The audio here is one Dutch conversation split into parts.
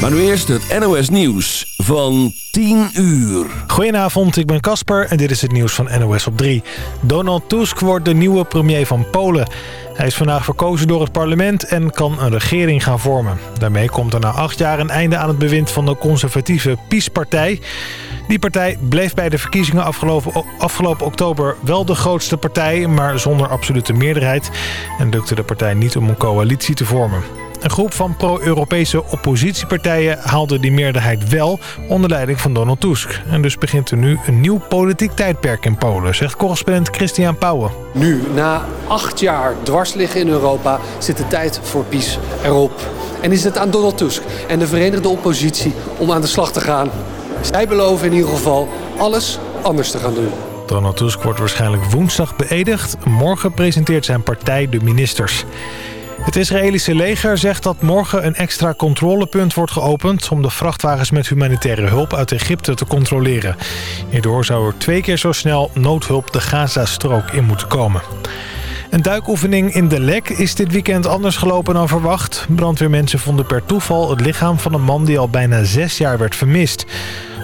Maar nu eerst het NOS Nieuws van 10 uur. Goedenavond, ik ben Casper en dit is het nieuws van NOS op 3. Donald Tusk wordt de nieuwe premier van Polen. Hij is vandaag verkozen door het parlement en kan een regering gaan vormen. Daarmee komt er na acht jaar een einde aan het bewind van de conservatieve PiS-partij. Die partij bleef bij de verkiezingen afgelopen, afgelopen oktober wel de grootste partij... maar zonder absolute meerderheid. En lukte de partij niet om een coalitie te vormen. Een groep van pro-Europese oppositiepartijen haalde die meerderheid wel onder leiding van Donald Tusk. En dus begint er nu een nieuw politiek tijdperk in Polen, zegt correspondent Christian Pauwen. Nu, na acht jaar dwars liggen in Europa, zit de tijd voor PiS erop. En is het aan Donald Tusk en de Verenigde Oppositie om aan de slag te gaan. Zij beloven in ieder geval alles anders te gaan doen. Donald Tusk wordt waarschijnlijk woensdag beëdigd. Morgen presenteert zijn partij de ministers. Het Israëlische leger zegt dat morgen een extra controlepunt wordt geopend... om de vrachtwagens met humanitaire hulp uit Egypte te controleren. Hierdoor zou er twee keer zo snel noodhulp de Gazastrook in moeten komen. Een duikoefening in de Lek is dit weekend anders gelopen dan verwacht. Brandweermensen vonden per toeval het lichaam van een man die al bijna zes jaar werd vermist.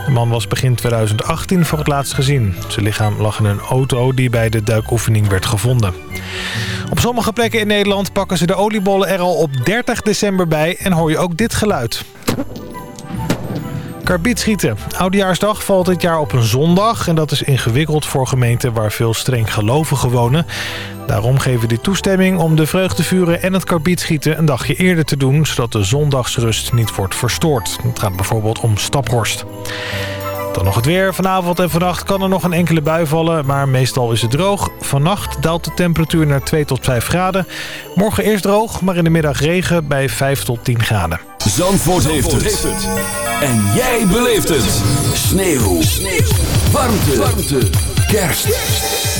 De man was begin 2018 voor het laatst gezien. Zijn lichaam lag in een auto die bij de duikoefening werd gevonden. Op sommige plekken in Nederland pakken ze de oliebollen er al op 30 december bij en hoor je ook dit geluid. Karbietschieten. Oudejaarsdag valt dit jaar op een zondag en dat is ingewikkeld voor gemeenten waar veel streng gelovigen wonen. Daarom geven die toestemming om de vreugdevuren en het karbietschieten een dagje eerder te doen, zodat de zondagsrust niet wordt verstoord. Het gaat bijvoorbeeld om Staphorst. Dan nog het weer. Vanavond en vannacht kan er nog een enkele bui vallen, maar meestal is het droog. Vannacht daalt de temperatuur naar 2 tot 5 graden. Morgen eerst droog, maar in de middag regen bij 5 tot 10 graden. Zandvoort, heeft, het. En jij beleeft het. Sneeuw. Sneeuw. Warmte. Warmte. Kerst.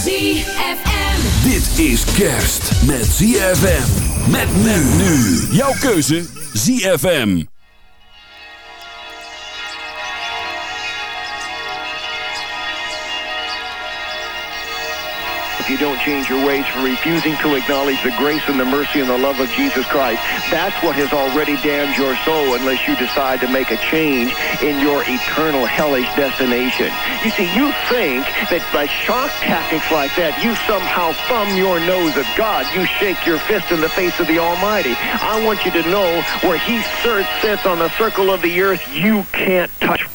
ZFM. Dit is kerst met ZFM. Met nu. Jouw keuze ZFM. If you don't change your ways for refusing to acknowledge the grace and the mercy and the love of Jesus Christ. That's what has already damned your soul unless you decide to make a change in your eternal hellish destination. You see, you think that by shock tactics like that, you somehow thumb your nose at God. You shake your fist in the face of the Almighty. I want you to know where He sits on the circle of the earth, you can't touch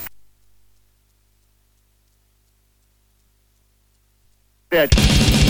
bitch.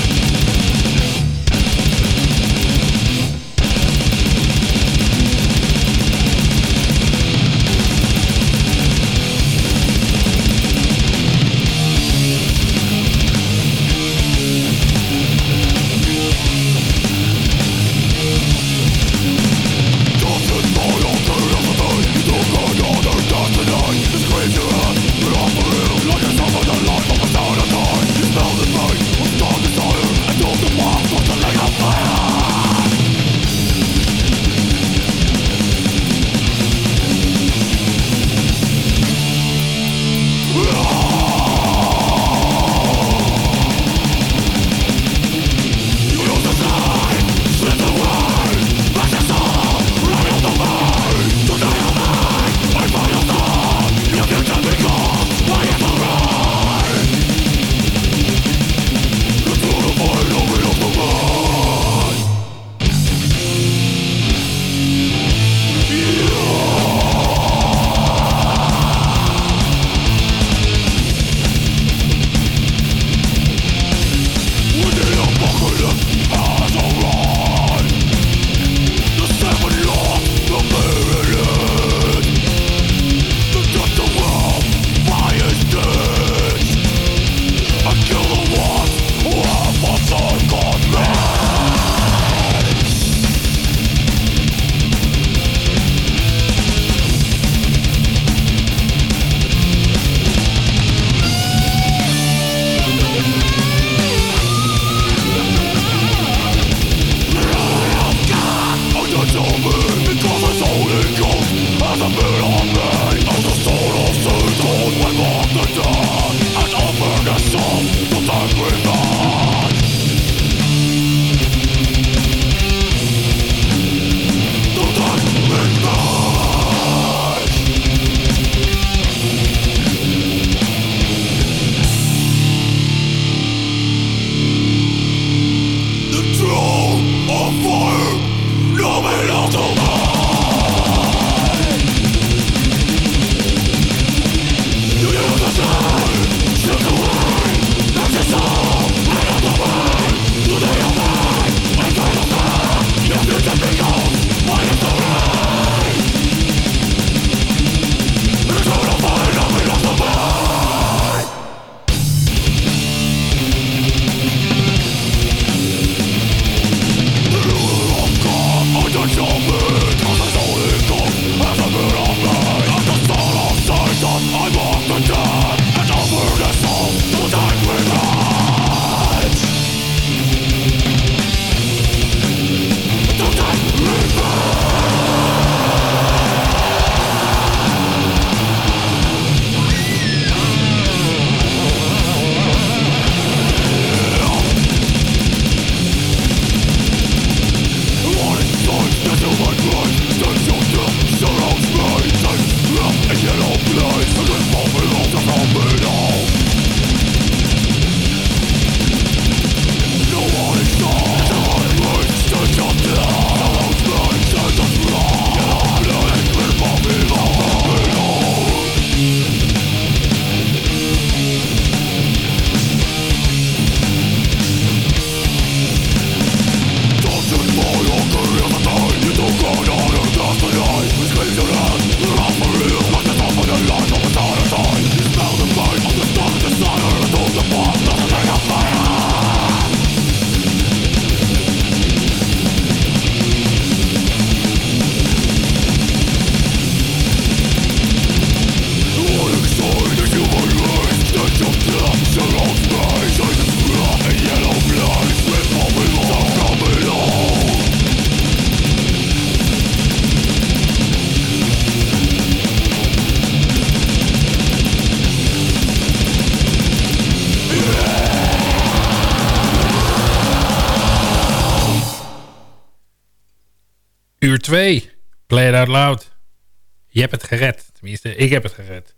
Je hebt het gered. Tenminste, ik heb het gered.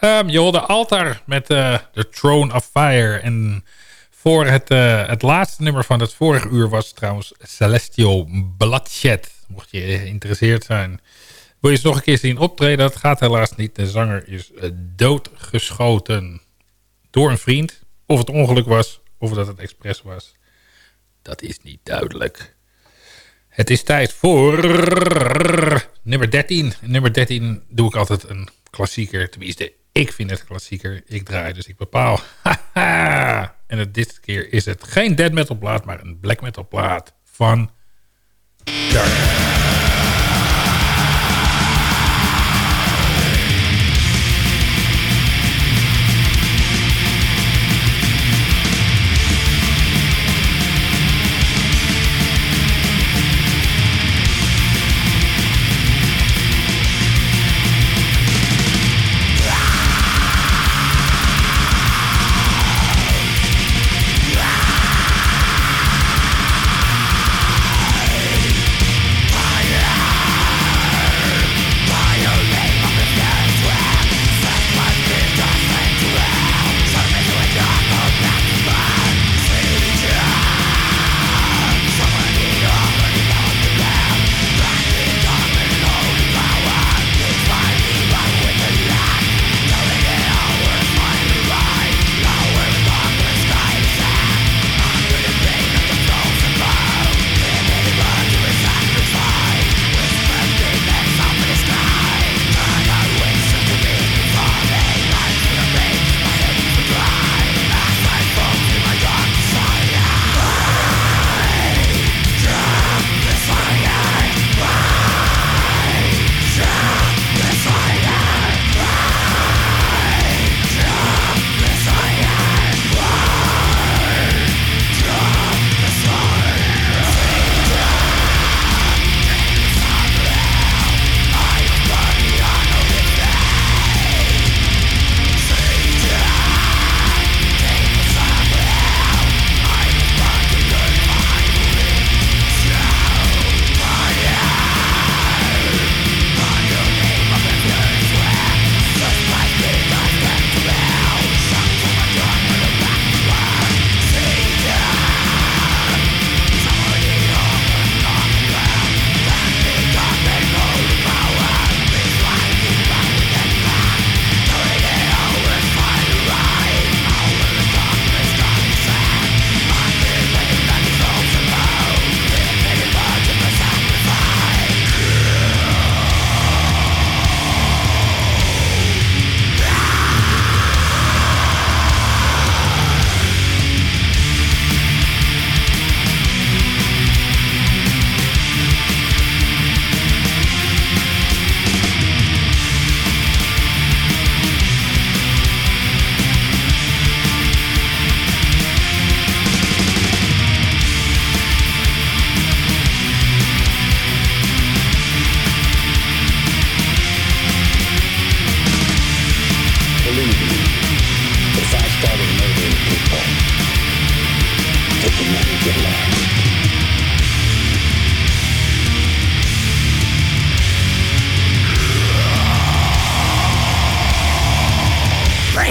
Um, je hoorde Altar met uh, The Throne of Fire. En voor het, uh, het laatste nummer van het vorige uur was trouwens Celestial Bloodshed. Mocht je geïnteresseerd zijn. Wil je ze nog een keer zien optreden? Dat gaat helaas niet. De zanger is uh, doodgeschoten door een vriend. Of het ongeluk was, of dat het expres was. Dat is niet duidelijk. Het is tijd voor nummer 13. Nummer 13 doe ik altijd een klassieker. Tenminste, ik vind het klassieker. Ik draai, dus ik bepaal. en dit keer is het geen dead metal plaat, maar een black metal plaat van.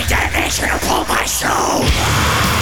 damnation upon my soul.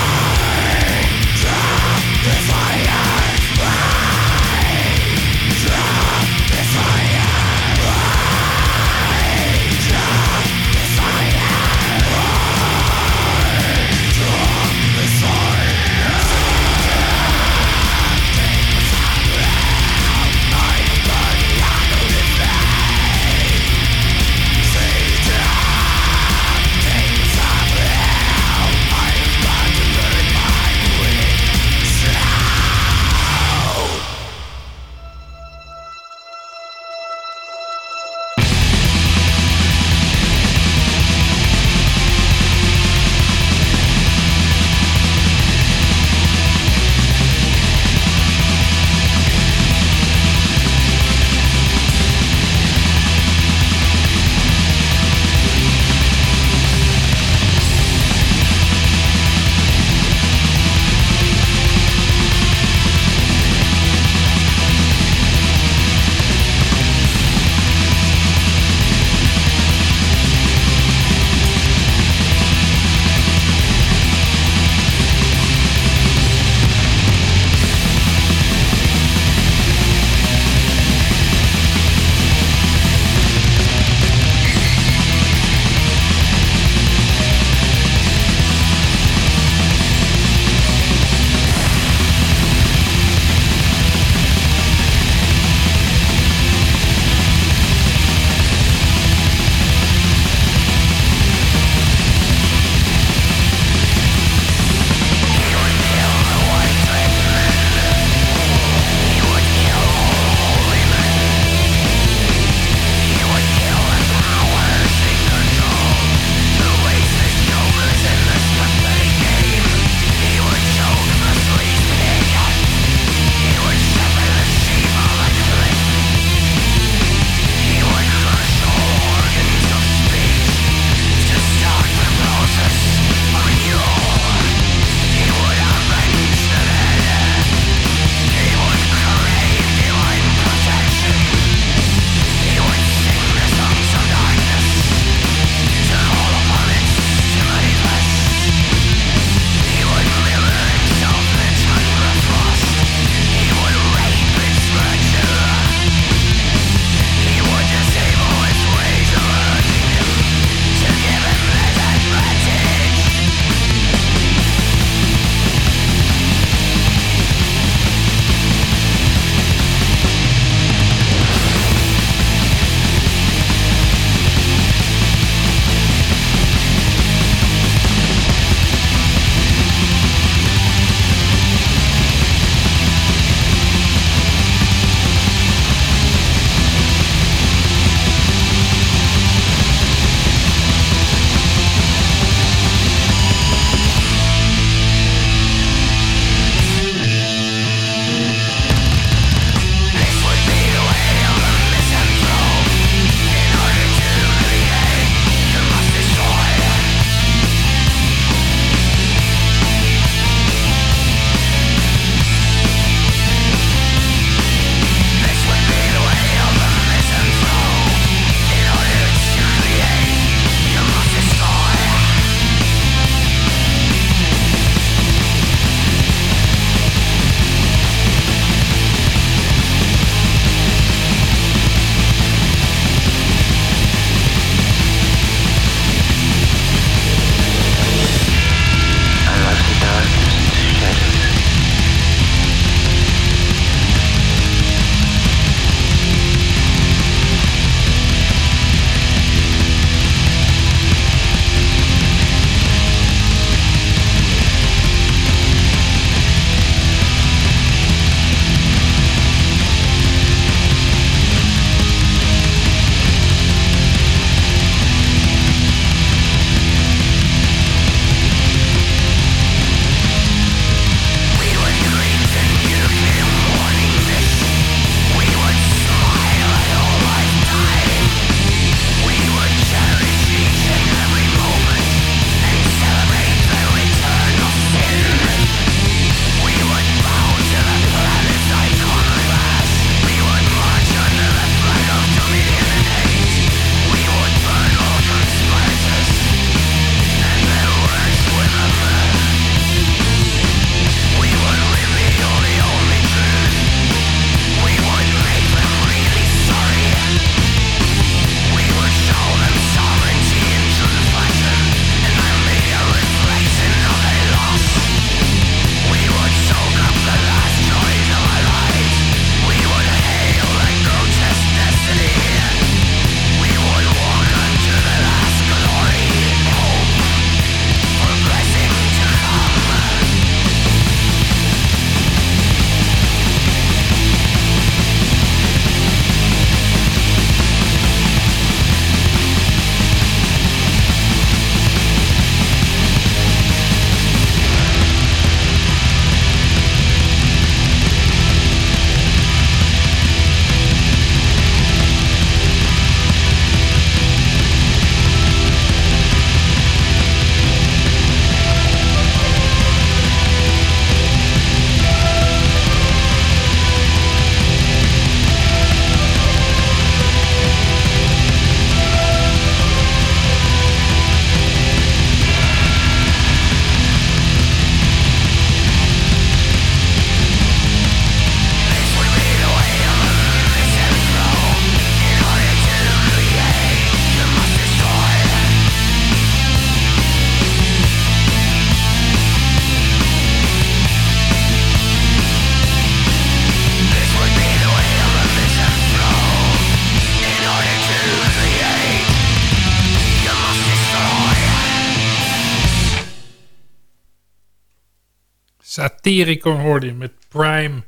Satiricon hoorde je met Prime.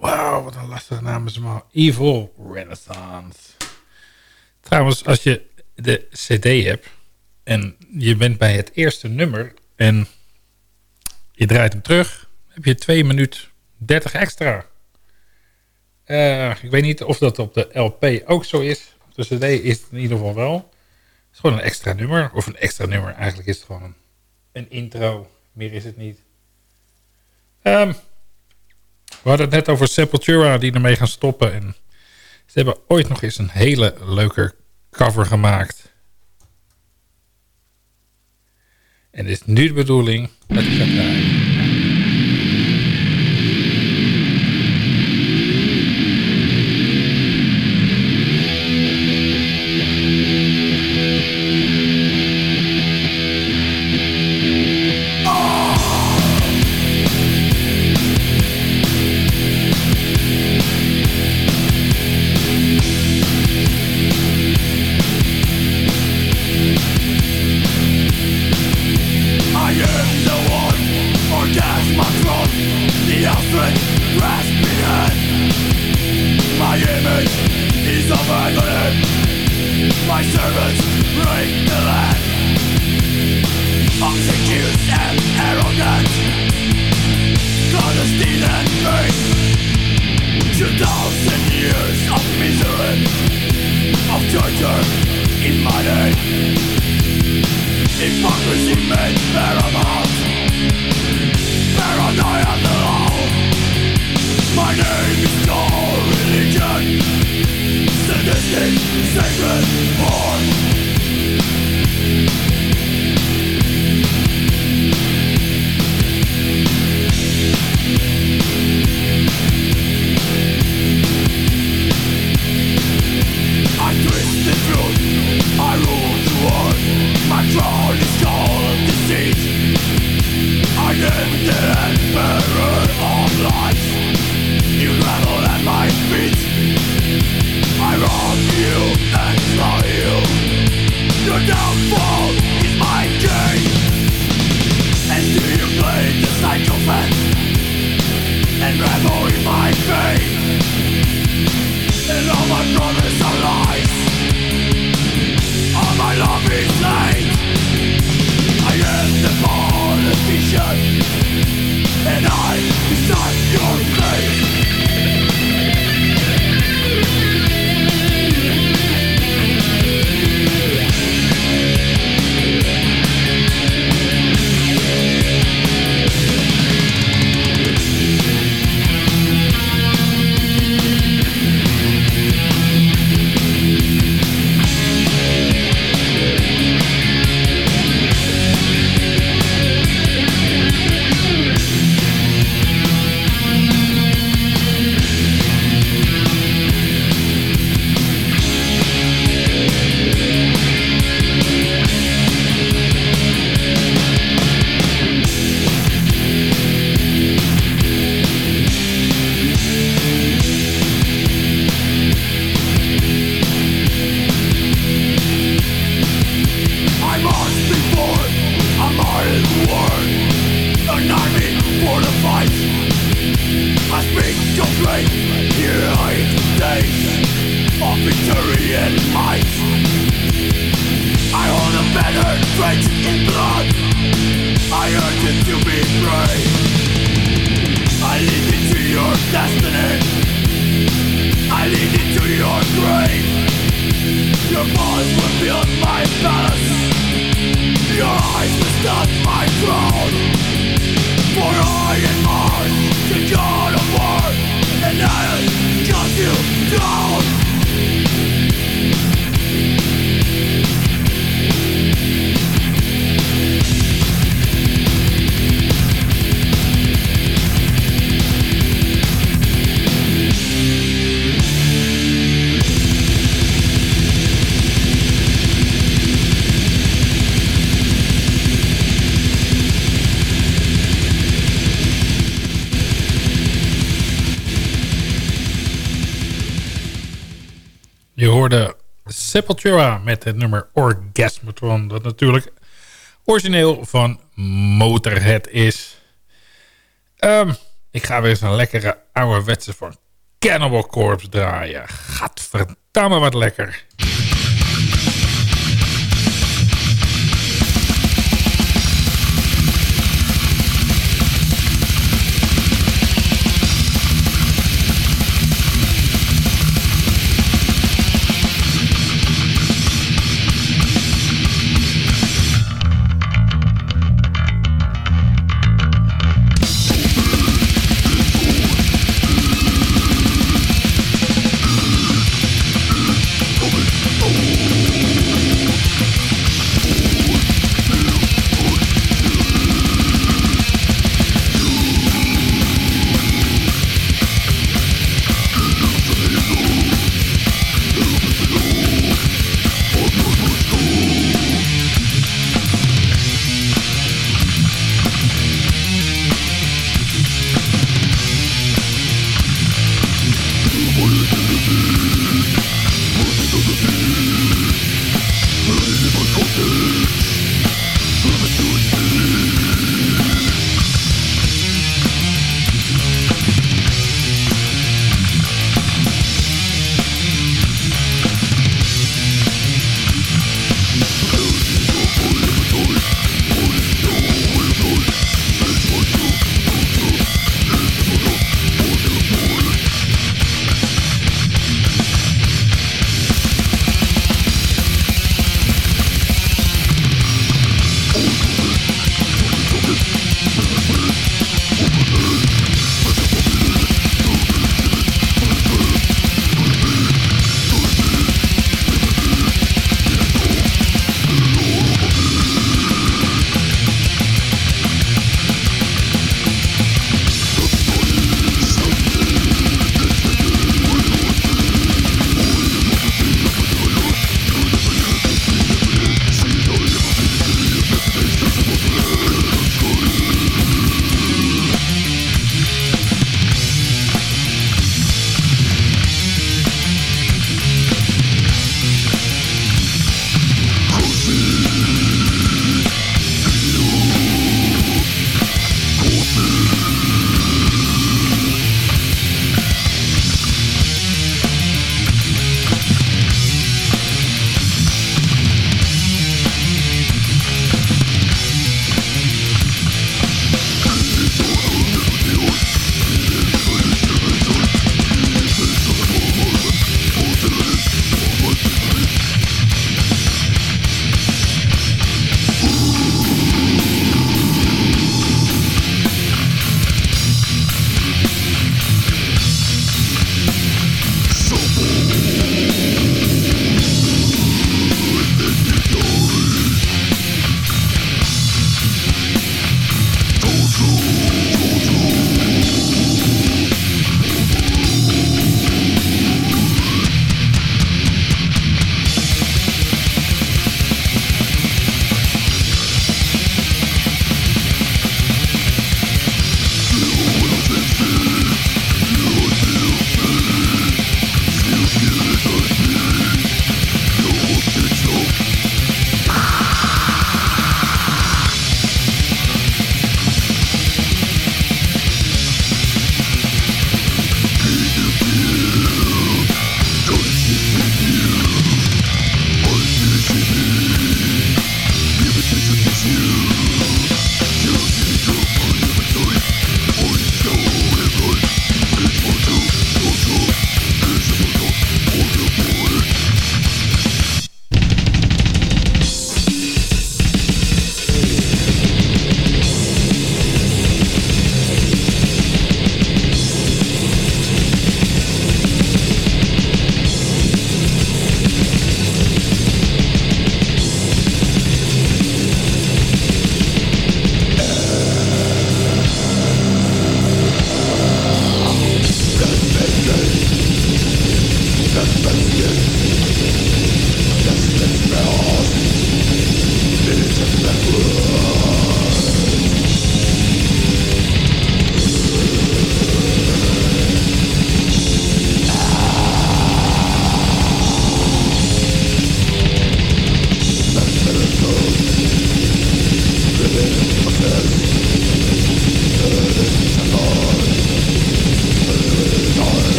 Wauw, wat een lastige naam is maar. Evil Renaissance. Trouwens, als je de cd hebt en je bent bij het eerste nummer en je draait hem terug, heb je 2 minuut 30 extra. Uh, ik weet niet of dat op de LP ook zo is. De cd is het in ieder geval wel. Het is gewoon een extra nummer. Of een extra nummer. Eigenlijk is het gewoon een intro. Meer is het niet. Um, we hadden het net over Sepultura die ermee gaan stoppen. En ze hebben ooit nog eens een hele leuke cover gemaakt. En het is nu de bedoeling dat ik ga and revel in my pain. And all my problems. Draaien. Sepultura met het nummer Orgasmatron. Dat natuurlijk origineel van Motorhead is. Ehm, ik ga weer eens een lekkere ouderwetse van Cannibal Corpse draaien. Gadverdamme wat lekker.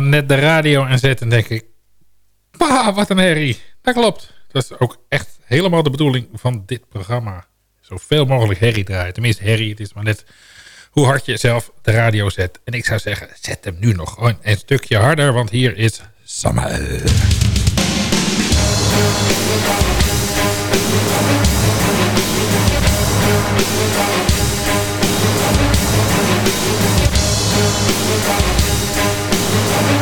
Nou net de radio aanzetten, denk ik... Pa, wat een herrie. Dat klopt. Dat is ook echt helemaal de bedoeling van dit programma. Zoveel mogelijk herrie draaien. Tenminste, herrie, het is maar net hoe hard je zelf de radio zet. En ik zou zeggen, zet hem nu nog een, stukje harder, want hier is Summer. You're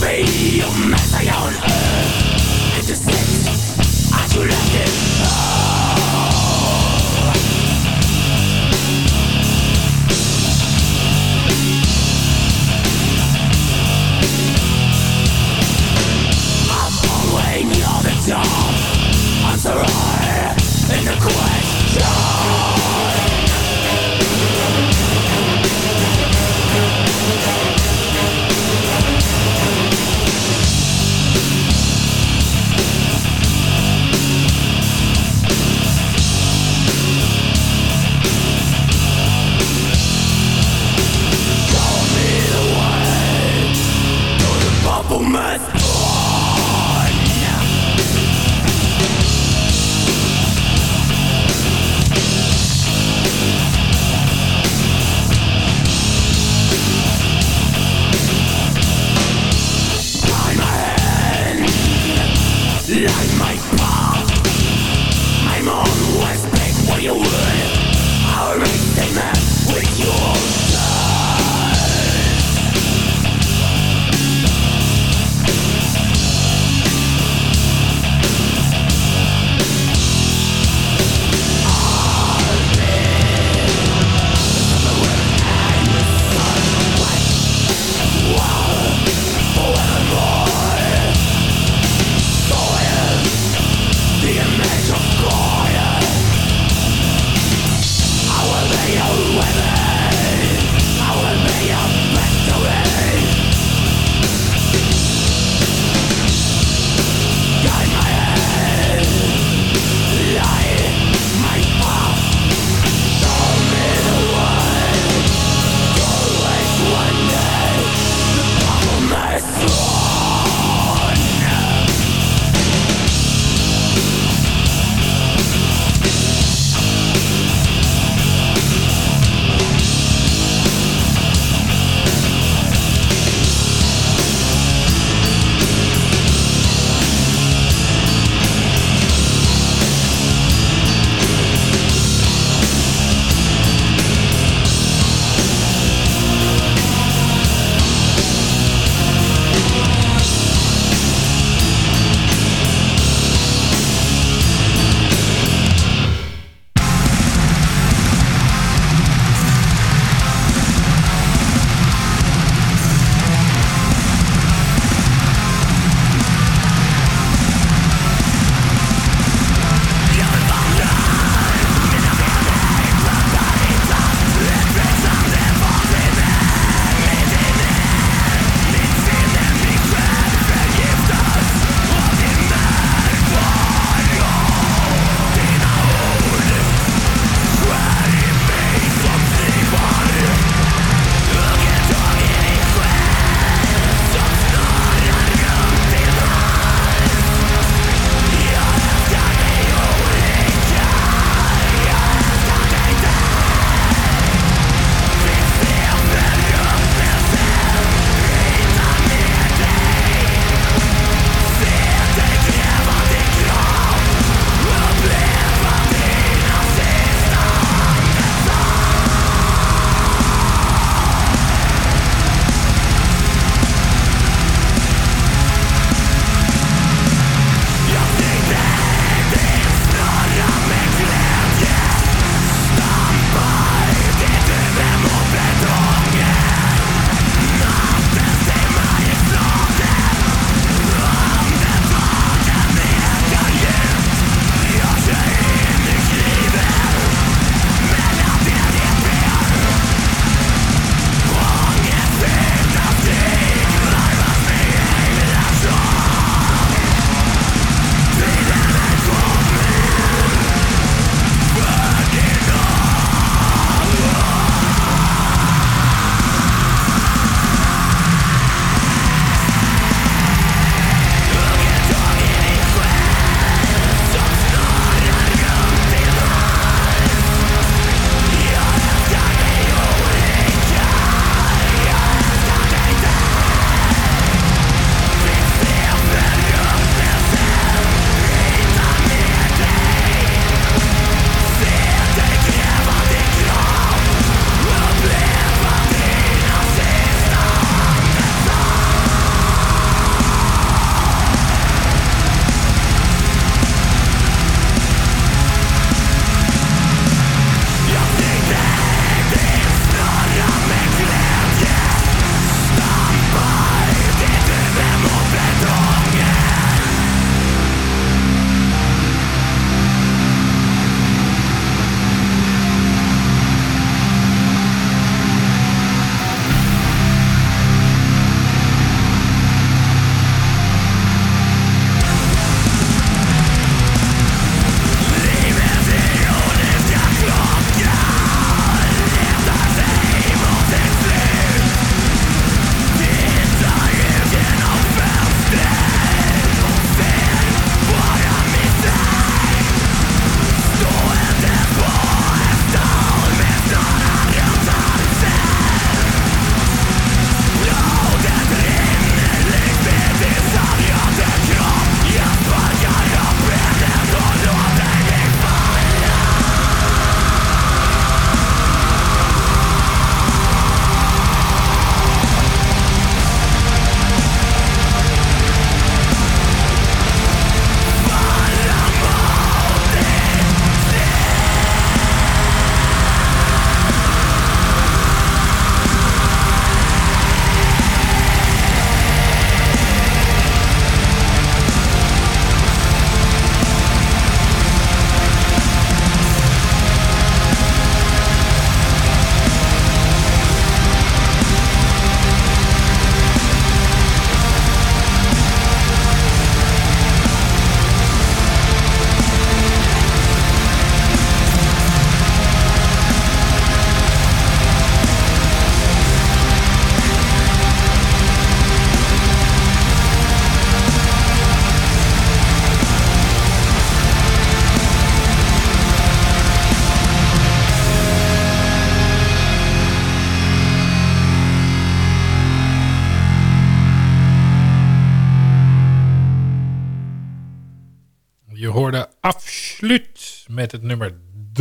be a messiah on earth. It's a slit, as you left it.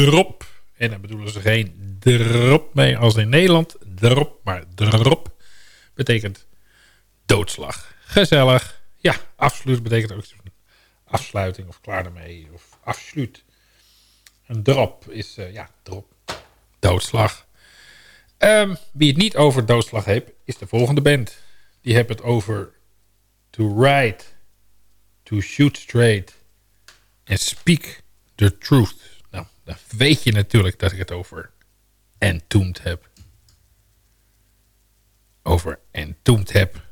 Drop. En daar bedoelen ze geen drop mee als in Nederland. Drop, maar drop betekent doodslag. Gezellig. Ja, afsluit betekent ook afsluiting of klaar ermee. Of afsluit. Een drop is, uh, ja, drop. Doodslag. Um, wie het niet over doodslag heeft, is de volgende band. Die hebben het over to ride, to shoot straight and speak the truth. Dan weet je natuurlijk dat ik het over entombed heb. Over entombed heb.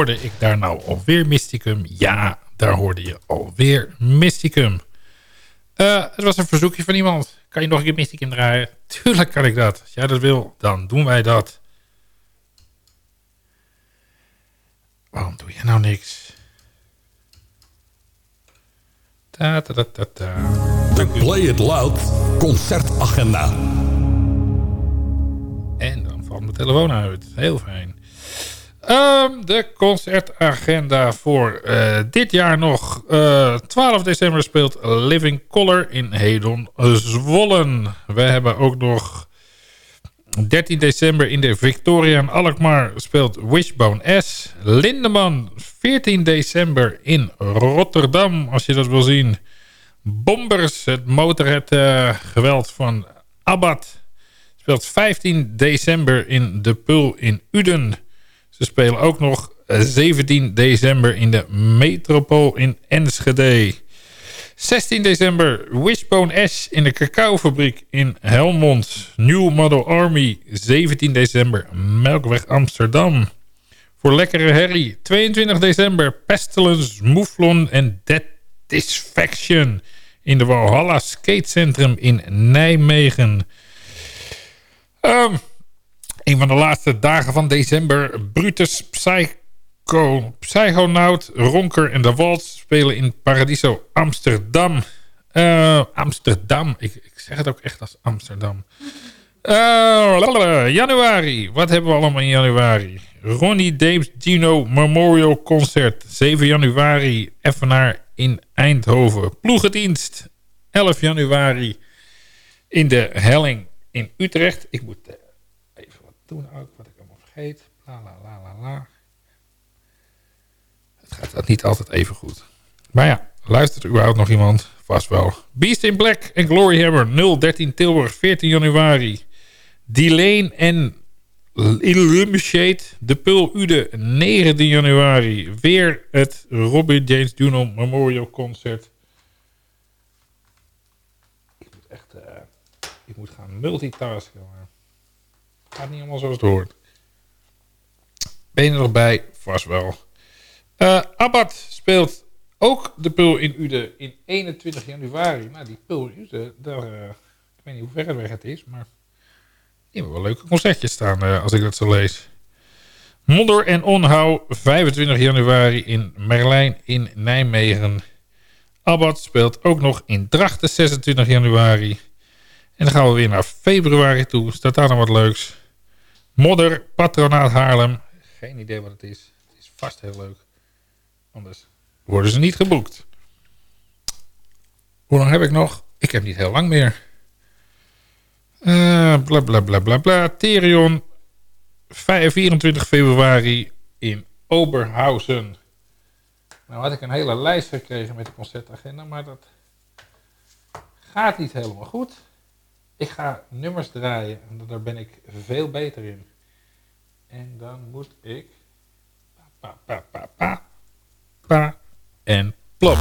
Hoorde ik daar nou alweer Mysticum? Ja, daar hoorde je alweer Mysticum. Uh, het was een verzoekje van iemand. Kan je nog een keer Mysticum draaien? Tuurlijk kan ik dat. Als jij dat wil, dan doen wij dat. Waarom doe je nou niks? Ta -ta -ta -ta De Play It Loud concertagenda. En dan valt mijn telefoon uit. Heel fijn. Um, de concertagenda voor uh, dit jaar nog. Uh, eh, 12 december speelt Living Color in Hedon Zwollen. We hebben ook nog 13 december in de Victoria in Alkmaar speelt Wishbone S. Lindeman 14 december in Rotterdam, als je dat wil zien. Bombers, het motorhead uh, geweld van Abad. Speelt 15 december in De Pul in Uden. Ze spelen ook nog 17 december in de Metropool in Enschede. 16 december Wishbone Ash in de cacaofabriek in Helmond. New Model Army 17 december Melkweg Amsterdam. Voor lekkere herrie 22 december Pestilence, Mouflon en Disfaction in de Valhalla Skatecentrum in Nijmegen. Um, een van de laatste dagen van december. Brutus Psycho, Psychonaut, Ronker en de Waltz spelen in Paradiso Amsterdam. Uh, Amsterdam. Ik, ik, zeg het ook echt als Amsterdam. Uh, januari. Wat hebben we allemaal in januari? Ronnie Dames Dino Memorial Concert. 7 januari. Evenaar in Eindhoven. Ploegendienst. 11 januari. In de Helling in Utrecht. Ik moet eh, doen ook. Wat ik allemaal vergeet. La la la la la. Het gaat dat niet altijd even goed. Maar ja, luistert überhaupt nog iemand? Vast wel. Beast in Black en Glory Hammer 013 Tilburg 14 januari. Delane en Illuminate de Pul Ude 19 januari. Weer het Robin James Juno Memorial Concert. Ik moet echt... Uh, ik moet gaan multitasken. Maar gaat niet allemaal zoals het hoort. Ben je er nog bij? Vast wel. Uh, Abad speelt ook de Pul in Ude in 21 januari. Nou, die Pul in Ude, daar, uh, ik weet niet hoe ver het weg het is, maar die hebben wel leuke concertjes staan als ik dat zo lees. Modder en Onhou, 25 januari in Merlijn in Nijmegen. Abad speelt ook nog in Drachten, 26 januari. En dan gaan we weer naar februari toe. Staat daar nog wat leuks. Modder, Patronaat Haarlem. Geen idee wat het is. Het is vast heel leuk. Anders worden ze niet geboekt. Hoe lang heb ik nog? Ik heb niet heel lang meer. Uh, bla bla bla bla bla. Therion. 24 februari in Oberhausen. Nou had ik een hele lijst gekregen met de concertagenda, maar dat gaat niet helemaal goed. Ik ga nummers draaien en daar ben ik veel beter in. En dan moet ik... Pa, pa, pa, pa, pa en plop.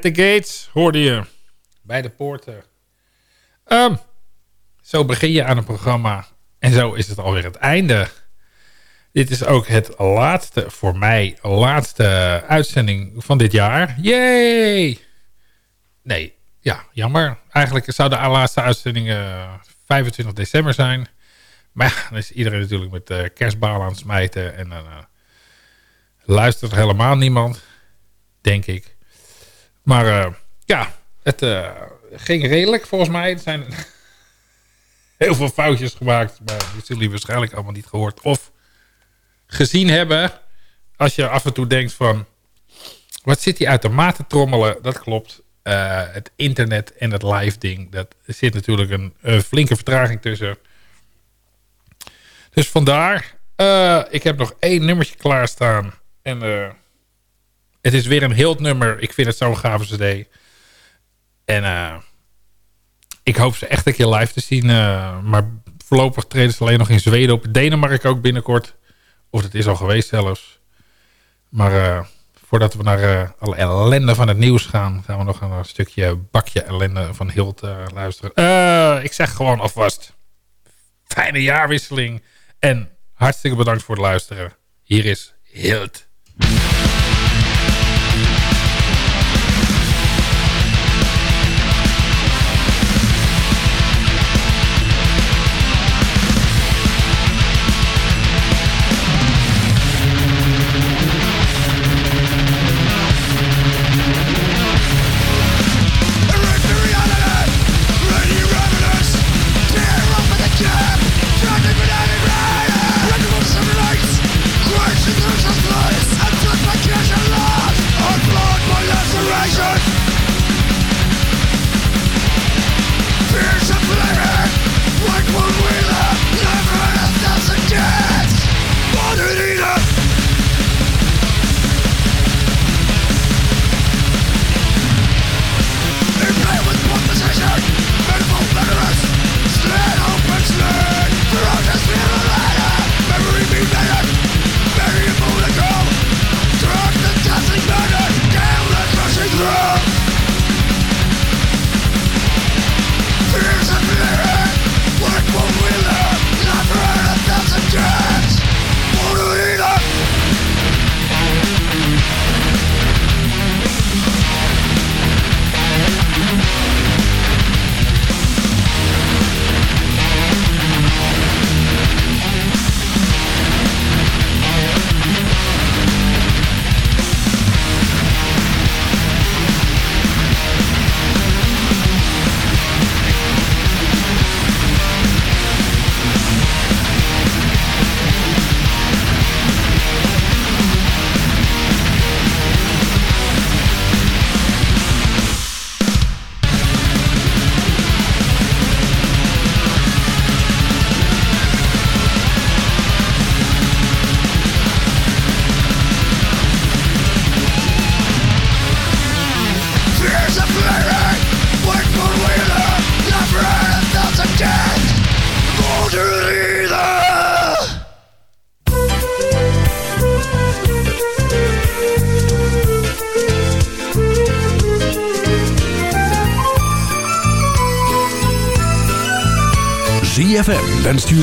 At the Gates hoorde je. Bij de poorten. Um, zo begin je aan een programma. En zo is het alweer het einde. Dit is ook het laatste, voor mij, laatste uitzending van dit jaar. Yay! Nee, ja, jammer. Eigenlijk zou de laatste uitzending uh, 25 december zijn. Maar ja, dan is iedereen natuurlijk met uh, kerstbalen aan het smijten. En dan uh, luistert helemaal niemand, denk ik. Maar uh, ja, het ging redelijk volgens mij. Er zijn heel veel foutjes gemaakt. Maar die zullen jullie waarschijnlijk allemaal niet gehoord. Of gezien hebben. Als je af en toe denkt van... Wat zit hij uit de maat trommelen? Dat klopt. Uh, het internet en het live ding. Dat zit natuurlijk een, flinke vertraging tussen. Dus vandaar. Ik heb nog één nummertje klaarstaan. En het is weer een heel nummer. Ik vind het zo'n gave cd. En ik hoop ze echt een keer live te zien. maar voorlopig treden ze alleen nog in Zweden op. Denemarken ook binnenkort. Of het is al geweest zelfs. Maar voordat we naar alle ellende van het nieuws gaan... gaan we nog een, stukje bakje ellende van Hilt luisteren. Ik zeg gewoon alvast... fijne jaarwisseling. En hartstikke bedankt voor het luisteren. Hier is Hilt.